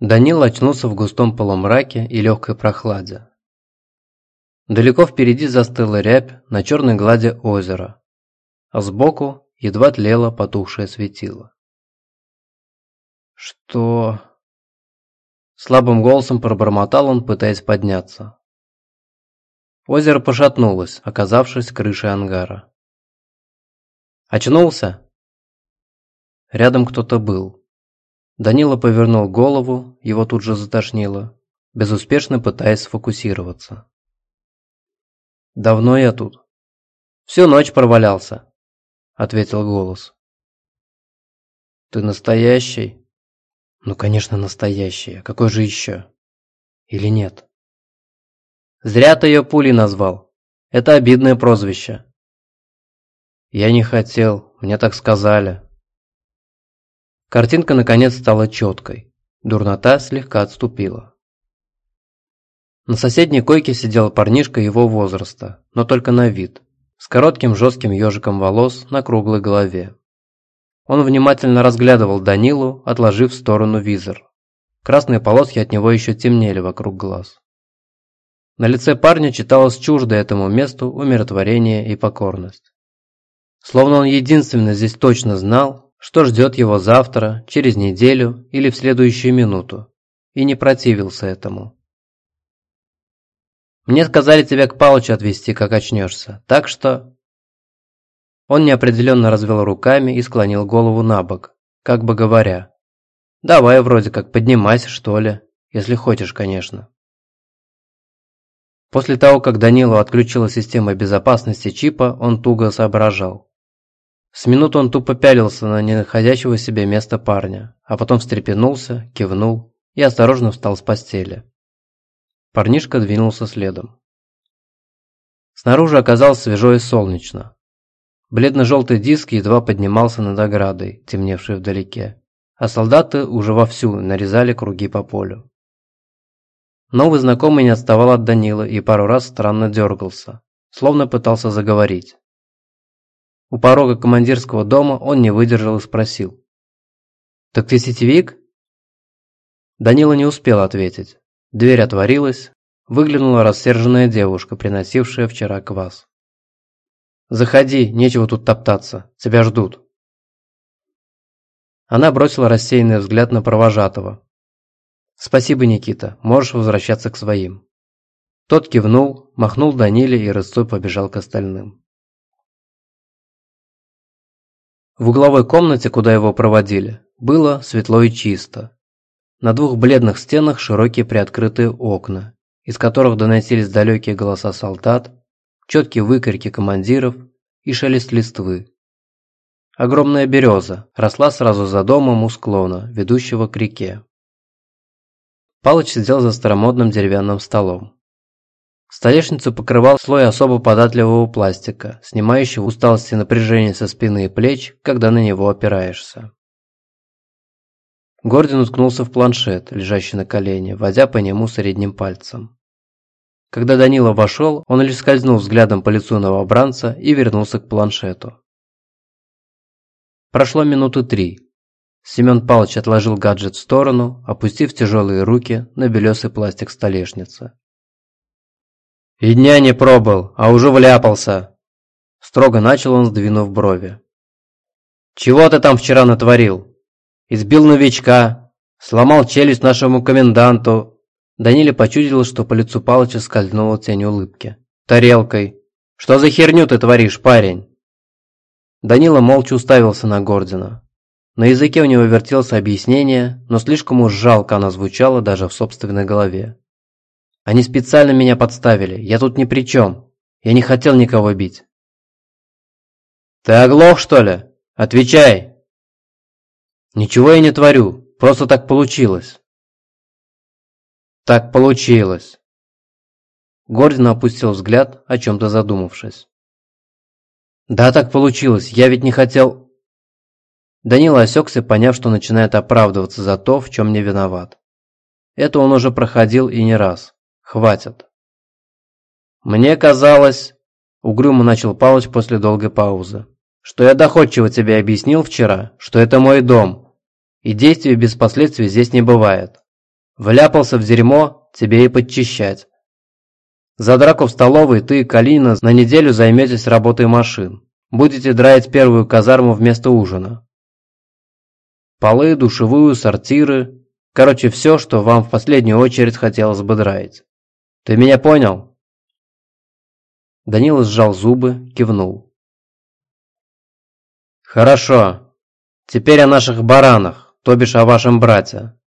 Данил очнулся в густом полумраке и легкой прохладе. Далеко впереди застыла рябь на черной глади озера, а сбоку едва тлело потухшее светило. «Что...» Слабым голосом пробормотал он, пытаясь подняться. Озеро пошатнулось, оказавшись крышей ангара. «Очнулся?» Рядом кто-то был. Данила повернул голову, его тут же затошнило, безуспешно пытаясь сфокусироваться. «Давно я тут?» «Всю ночь провалялся», — ответил голос. «Ты настоящий?» Ну, конечно, настоящая. Какой же еще? Или нет? Зря ты ее пулей назвал. Это обидное прозвище. Я не хотел, мне так сказали. Картинка наконец стала четкой. Дурнота слегка отступила. На соседней койке сидел парнишка его возраста, но только на вид, с коротким жестким ежиком волос на круглой голове. Он внимательно разглядывал Данилу, отложив в сторону визор. Красные полоски от него еще темнели вокруг глаз. На лице парня читалось чуждо этому месту умиротворение и покорность. Словно он единственно здесь точно знал, что ждет его завтра, через неделю или в следующую минуту, и не противился этому. «Мне сказали тебя к Палычу отвезти, как очнешься, так что...» Он неопределенно развел руками и склонил голову на бок, как бы говоря. «Давай вроде как поднимайся, что ли, если хочешь, конечно». После того, как Данилу отключила система безопасности чипа, он туго соображал. С минуту он тупо пялился на ненаходящего себе места парня, а потом встрепенулся, кивнул и осторожно встал с постели. Парнишка двинулся следом. Снаружи оказалось свежо и солнечно. Бледно-желтый диск едва поднимался над оградой, темневшей вдалеке, а солдаты уже вовсю нарезали круги по полю. Новый знакомый не отставал от Данила и пару раз странно дергался, словно пытался заговорить. У порога командирского дома он не выдержал и спросил. «Так ты сетевик?» Данила не успел ответить. Дверь отворилась, выглянула рассерженная девушка, приносившая вчера квас. «Заходи, нечего тут топтаться, тебя ждут». Она бросила рассеянный взгляд на провожатого. «Спасибо, Никита, можешь возвращаться к своим». Тот кивнул, махнул Даниле и рысцой побежал к остальным. В угловой комнате, куда его проводили, было светло и чисто. На двух бледных стенах широкие приоткрытые окна, из которых доносились далекие голоса солдат, четкие выкрики командиров и шелест листвы. Огромная береза росла сразу за домом у склона, ведущего к реке. Палыч сидел за старомодным деревянным столом. Столешницу покрывал слой особо податливого пластика, снимающего усталость и напряжение со спины и плеч, когда на него опираешься. Гордин уткнулся в планшет, лежащий на колене, водя по нему средним пальцем. Когда Данила вошел, он лишь скользнул взглядом по лицу новобранца и вернулся к планшету. Прошло минуты три. Семен Павлович отложил гаджет в сторону, опустив тяжелые руки на белесый пластик столешницы. «И дня не пробыл, а уже вляпался!» Строго начал он, сдвинув брови. «Чего ты там вчера натворил? Избил новичка, сломал челюсть нашему коменданту, Даниле почудилось, что по лицу Палыча скользнула тень улыбки. «Тарелкой! Что за херню ты творишь, парень?» Данила молча уставился на Гордина. На языке у него вертелось объяснение, но слишком уж жалко оно звучало даже в собственной голове. «Они специально меня подставили, я тут ни при чем. Я не хотел никого бить». «Ты оглох, что ли? Отвечай!» «Ничего я не творю, просто так получилось». Так получилось. Гордин опустил взгляд, о чем-то задумавшись. Да, так получилось, я ведь не хотел... Данила осекся, поняв, что начинает оправдываться за то, в чем не виноват. Это он уже проходил и не раз. Хватит. Мне казалось, угрюмо начал Павлович после долгой паузы, что я доходчиво тебе объяснил вчера, что это мой дом, и действий без последствий здесь не бывает. Вляпался в дерьмо, тебе и подчищать. За драку в столовой ты и Калина на неделю займетесь работой машин. Будете драить первую казарму вместо ужина. Полы, душевую, сортиры. Короче, все, что вам в последнюю очередь хотелось бы драить. Ты меня понял? Данила сжал зубы, кивнул. Хорошо. Теперь о наших баранах, то бишь о вашем брате.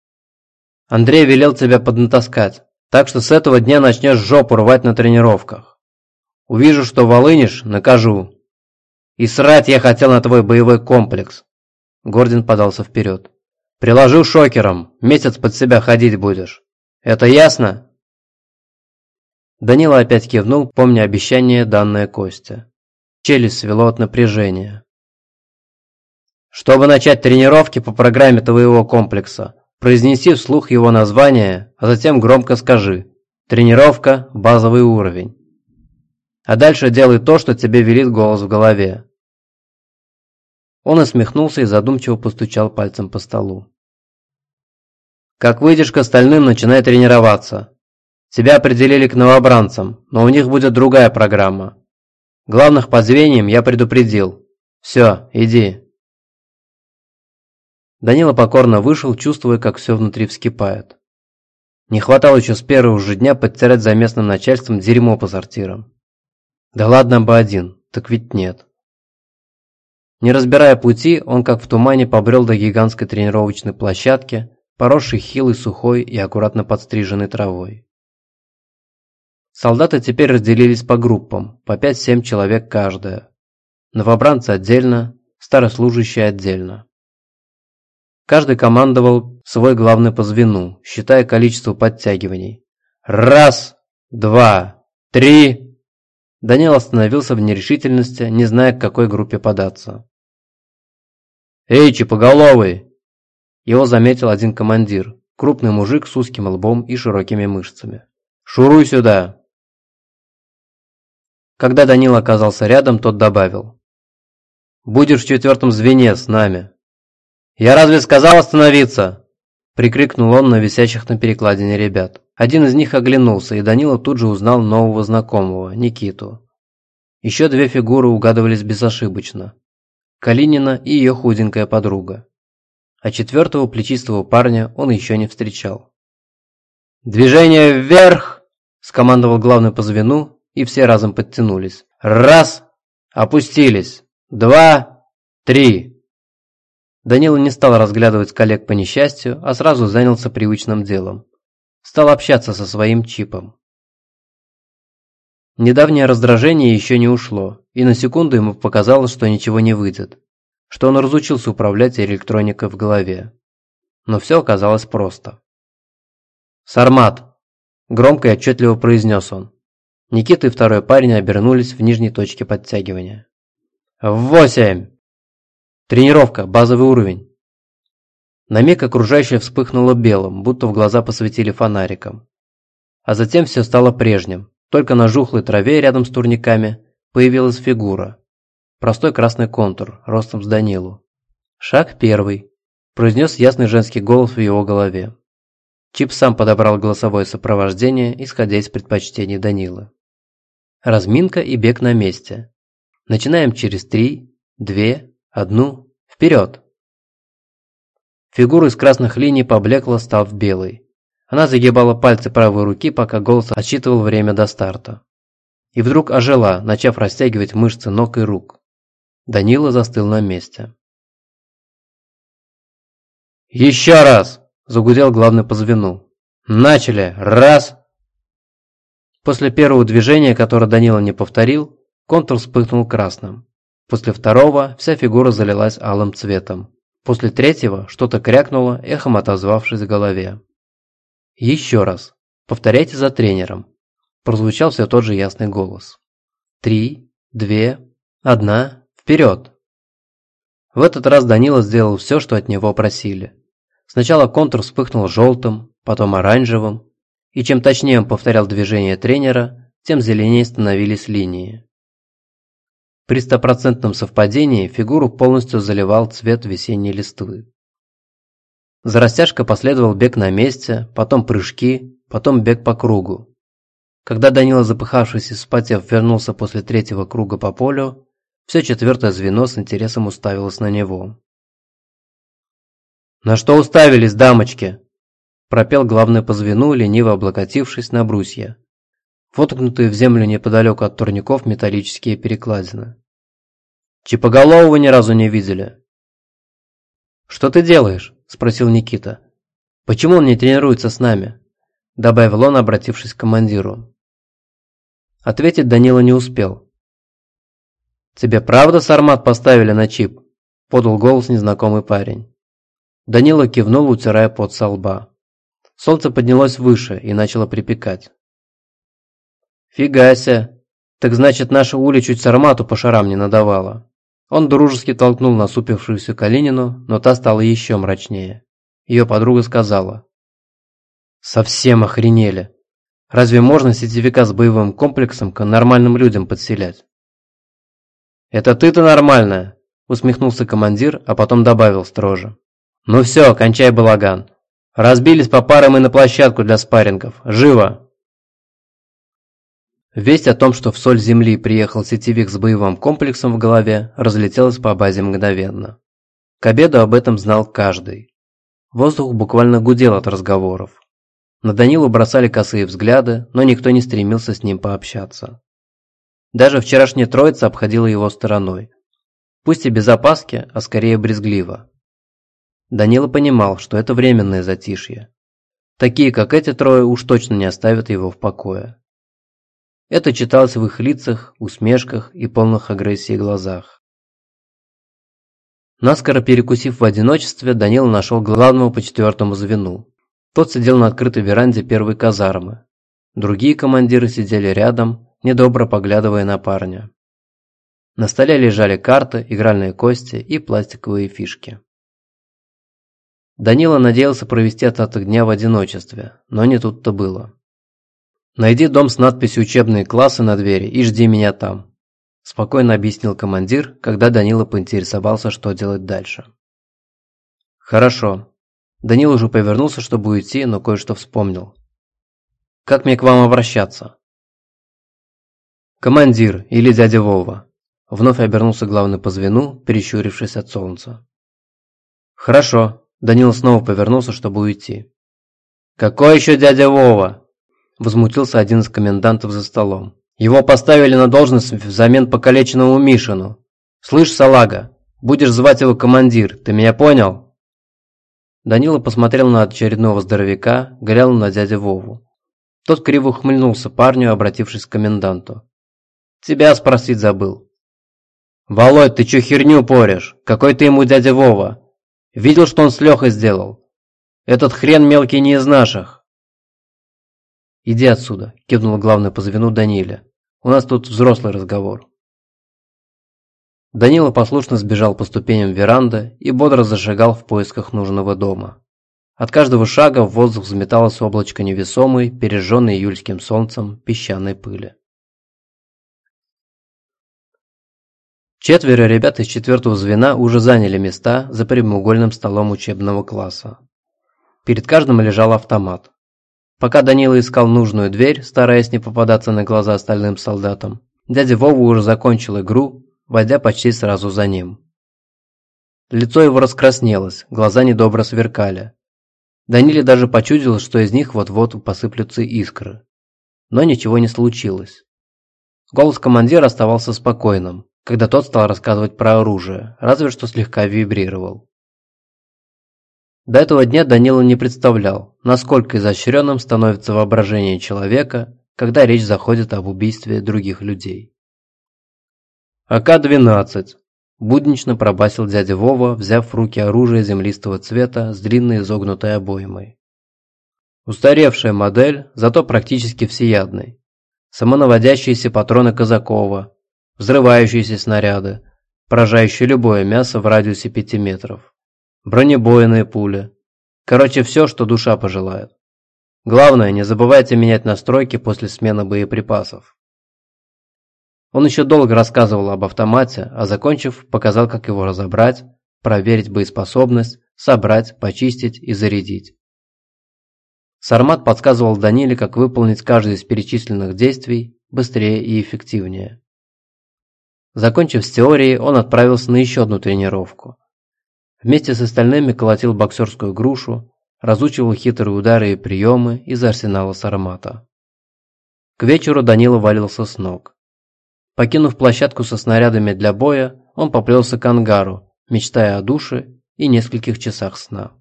Андрей велел тебя поднатаскать, так что с этого дня начнешь жопу рвать на тренировках. Увижу, что волынишь, накажу. И срать я хотел на твой боевой комплекс. Гордин подался вперед. Приложу шокером, месяц под себя ходить будешь. Это ясно? Данила опять кивнул, помня обещание, данное Костя. Челюсть свело от напряжения. Чтобы начать тренировки по программе твоего комплекса, произнеси вслух его название, а затем громко скажи «Тренировка, базовый уровень». А дальше делай то, что тебе велит голос в голове. Он усмехнулся и задумчиво постучал пальцем по столу. Как выйдешь к остальным, начинай тренироваться. Тебя определили к новобранцам, но у них будет другая программа. Главных по звеньям я предупредил. Все, иди. Данила покорно вышел, чувствуя, как все внутри вскипает. Не хватало еще с первого же дня подтирать за местным начальством дерьмо по сортирам. Да ладно бы один, так ведь нет. Не разбирая пути, он как в тумане побрел до гигантской тренировочной площадки, поросшей хилой, сухой и аккуратно подстриженной травой. Солдаты теперь разделились по группам, по 5-7 человек каждая. Новобранцы отдельно, старослужащие отдельно. Каждый командовал свой главный по звену, считая количество подтягиваний. Раз, два, три, Данил остановился в нерешительности, не зная, к какой группе податься. «Эй, чипоголовый!» Его заметил один командир, крупный мужик с узким лбом и широкими мышцами. «Шуруй сюда!» Когда Данил оказался рядом, тот добавил. «Будешь в четвертом звене с нами». «Я разве сказал остановиться?» Прикрикнул он на висящих на перекладине ребят. Один из них оглянулся, и Данила тут же узнал нового знакомого, Никиту. Еще две фигуры угадывались безошибочно. Калинина и ее худенькая подруга. А четвертого плечистого парня он еще не встречал. «Движение вверх!» – скомандовал главный по звену, и все разом подтянулись. «Раз! Опустились! Два! Три!» Данила не стал разглядывать коллег по несчастью, а сразу занялся привычным делом стал общаться со своим чипом. Недавнее раздражение еще не ушло, и на секунду ему показалось, что ничего не выйдет, что он разучился управлять электроникой в голове. Но все оказалось просто. «Сармат!» – громко и отчетливо произнес он. Никита и второй парень обернулись в нижней точке подтягивания. «Восемь!» «Тренировка, базовый уровень!» На миг окружающее вспыхнуло белым, будто в глаза посветили фонариком. А затем все стало прежним, только на жухлой траве рядом с турниками появилась фигура. Простой красный контур, ростом с Данилу. «Шаг первый», – произнес ясный женский голос в его голове. Чип сам подобрал голосовое сопровождение, исходя из предпочтений Данилы. Разминка и бег на месте. Начинаем через три, две, одну, вперед! Фигура из красных линий поблекла, став белой. Она загибала пальцы правой руки, пока голос отсчитывал время до старта. И вдруг ожила, начав растягивать мышцы ног и рук. Данила застыл на месте. «Еще раз!» – загудел главный по звену. «Начали! Раз!» После первого движения, которое Данила не повторил, контур вспыхнул красным. После второго вся фигура залилась алым цветом. После третьего что-то крякнуло, эхом отозвавшись в голове. «Еще раз. Повторяйте за тренером», – прозвучал все тот же ясный голос. «Три, две, одна, вперед!» В этот раз Данила сделал все, что от него просили. Сначала контур вспыхнул желтым, потом оранжевым, и чем точнее он повторял движение тренера, тем зеленее становились линии. При стопроцентном совпадении фигуру полностью заливал цвет весенней листвы. За растяжкой последовал бег на месте, потом прыжки, потом бег по кругу. Когда Данила, запыхавшись и вспотев, вернулся после третьего круга по полю, все четвертое звено с интересом уставилось на него. «На что уставились, дамочки?» Пропел главный по звену, лениво облокотившись на брусья. Воткнутые в землю неподалеку от турников металлические перекладины. «Чипоголового ни разу не видели?» «Что ты делаешь?» – спросил Никита. «Почему он не тренируется с нами?» – добавил он, обратившись к командиру. Ответить Данила не успел. «Тебе правда сармат поставили на чип?» – подал голос незнакомый парень. Данила кивнул, утирая пот со лба. Солнце поднялось выше и начало припекать. «Фига себе! Так значит, наша Уля чуть сармату по шарам не надавала». Он дружески толкнул насупившуюся Калинину, но та стала еще мрачнее. Ее подруга сказала. «Совсем охренели. Разве можно сетевика с боевым комплексом к нормальным людям подселять?» «Это ты-то нормальная!» – усмехнулся командир, а потом добавил строже. «Ну все, кончай балаган. Разбились по парам и на площадку для спаррингов. Живо!» Весть о том, что в соль земли приехал сетевик с боевым комплексом в голове, разлетелась по базе мгновенно. К обеду об этом знал каждый. Воздух буквально гудел от разговоров. На Данилу бросали косые взгляды, но никто не стремился с ним пообщаться. Даже вчерашняя троица обходила его стороной. Пусть и без опаски, а скорее брезгливо. Данила понимал, что это временное затишье. Такие, как эти трое, уж точно не оставят его в покое. Это читалось в их лицах, усмешках и полных агрессии глазах. Наскоро перекусив в одиночестве, Данила нашел главного по четвертому звену. Тот сидел на открытой веранде первой казармы. Другие командиры сидели рядом, недобро поглядывая на парня. На столе лежали карты, игральные кости и пластиковые фишки. Данила надеялся провести остаток дня в одиночестве, но не тут-то было. «Найди дом с надписью «Учебные классы» на двери и жди меня там», – спокойно объяснил командир, когда Данила поинтересовался, что делать дальше. «Хорошо». Данил уже повернулся, чтобы уйти, но кое-что вспомнил. «Как мне к вам обращаться?» «Командир или дядя Вова», – вновь обернулся главный по звену, перещурившись от солнца. «Хорошо», – Данил снова повернулся, чтобы уйти. «Какой еще дядя Вова?» Возмутился один из комендантов за столом. Его поставили на должность взамен покалеченному Мишину. Слышь, салага, будешь звать его командир, ты меня понял? Данила посмотрел на очередного здоровяка, глянул на дядю Вову. Тот криво ухмыльнулся парню, обратившись к коменданту. «Тебя спросить забыл». «Володь, ты чё херню порешь? Какой ты ему дядя Вова? Видел, что он с Лехой сделал? Этот хрен мелкий не из наших. «Иди отсюда», – кивнул главный по звену Даниля. «У нас тут взрослый разговор». Данила послушно сбежал по ступеням веранды и бодро зашагал в поисках нужного дома. От каждого шага в воздух взметалось облачко невесомой, пережженной июльским солнцем, песчаной пыли. Четверо ребят из четвертого звена уже заняли места за прямоугольным столом учебного класса. Перед каждым лежал автомат. Пока Данила искал нужную дверь, стараясь не попадаться на глаза остальным солдатам, дядя Вова уже закончил игру, войдя почти сразу за ним. Лицо его раскраснелось, глаза недобро сверкали. Даниле даже почудилось, что из них вот-вот посыплются искры. Но ничего не случилось. Голос командира оставался спокойным, когда тот стал рассказывать про оружие, разве что слегка вибрировал. До этого дня Данила не представлял, насколько изощренным становится воображение человека, когда речь заходит об убийстве других людей. АК-12. Буднично пробасил дядя Вова, взяв в руки оружие землистого цвета с длинной изогнутой обоймой. Устаревшая модель, зато практически всеядной. Самонаводящиеся патроны Казакова, взрывающиеся снаряды, поражающие любое мясо в радиусе 5 метров бронебойные пули. Короче, все, что душа пожелает. Главное, не забывайте менять настройки после смены боеприпасов. Он еще долго рассказывал об автомате, а закончив, показал, как его разобрать, проверить боеспособность, собрать, почистить и зарядить. Сармат подсказывал Даниле, как выполнить каждое из перечисленных действий быстрее и эффективнее. Закончив с теорией, он отправился на еще одну тренировку. Вместе с остальными колотил боксерскую грушу, разучивал хитрые удары и приемы из арсенала Сармата. К вечеру Данила валился с ног. Покинув площадку со снарядами для боя, он поплелся к ангару, мечтая о душе и нескольких часах сна.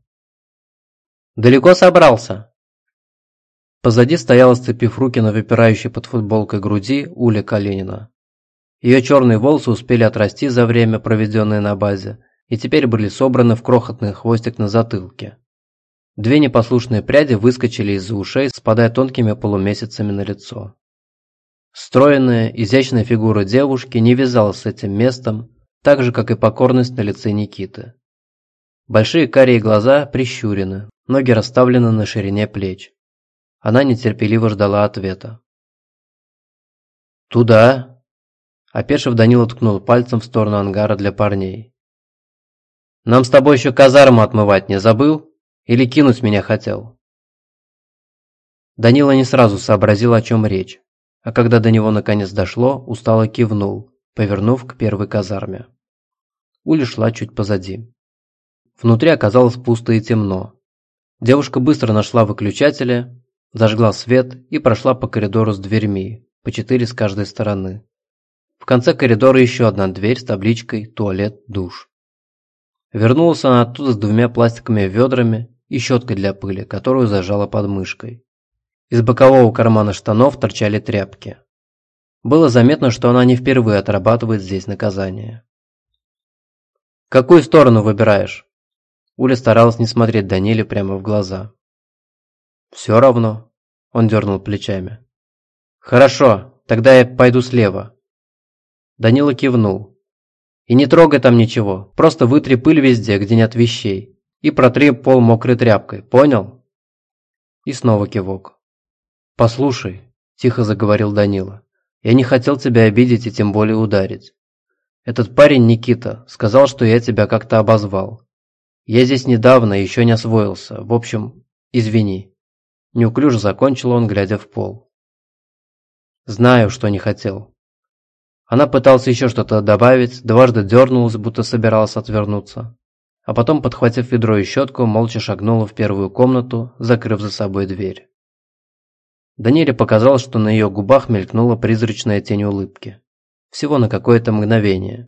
«Далеко собрался?» Позади стояла, сцепив руки на выпирающей под футболкой груди, Уля Калинина. Ее черные волосы успели отрасти за время, проведенное на базе, и теперь были собраны в крохотный хвостик на затылке. Две непослушные пряди выскочили из-за ушей, спадая тонкими полумесяцами на лицо. Стройная, изящная фигура девушки не вязалась с этим местом, так же, как и покорность на лице Никиты. Большие карие глаза прищурены, ноги расставлены на ширине плеч. Она нетерпеливо ждала ответа. «Туда!» Опешив, Данила ткнул пальцем в сторону ангара для парней. «Нам с тобой еще казарму отмывать не забыл? Или кинуть меня хотел?» Данила не сразу сообразил, о чем речь, а когда до него наконец дошло, устало кивнул, повернув к первой казарме. Уля шла чуть позади. Внутри оказалось пусто и темно. Девушка быстро нашла выключатели, Зажгла свет и прошла по коридору с дверьми, по четыре с каждой стороны. В конце коридора еще одна дверь с табличкой «Туалет, душ». Вернулась она оттуда с двумя пластиковыми ведрами и щеткой для пыли, которую зажала под мышкой. Из бокового кармана штанов торчали тряпки. Было заметно, что она не впервые отрабатывает здесь наказание. «Какую сторону выбираешь?» Уля старалась не смотреть Даниле прямо в глаза. «Все равно», – он дернул плечами. «Хорошо, тогда я пойду слева». Данила кивнул. «И не трогай там ничего, просто вытри пыль везде, где нет вещей, и протри пол мокрой тряпкой, понял?» И снова кивок. «Послушай», – тихо заговорил Данила, – «я не хотел тебя обидеть и тем более ударить. Этот парень Никита сказал, что я тебя как-то обозвал. Я здесь недавно, еще не освоился. В общем, извини». Неуклюже закончил он, глядя в пол. Знаю, что не хотел. Она пыталась еще что-то добавить, дважды дернулась, будто собиралась отвернуться. А потом, подхватив ведро и щетку, молча шагнула в первую комнату, закрыв за собой дверь. Даниле показалось, что на ее губах мелькнула призрачная тень улыбки. Всего на какое-то мгновение.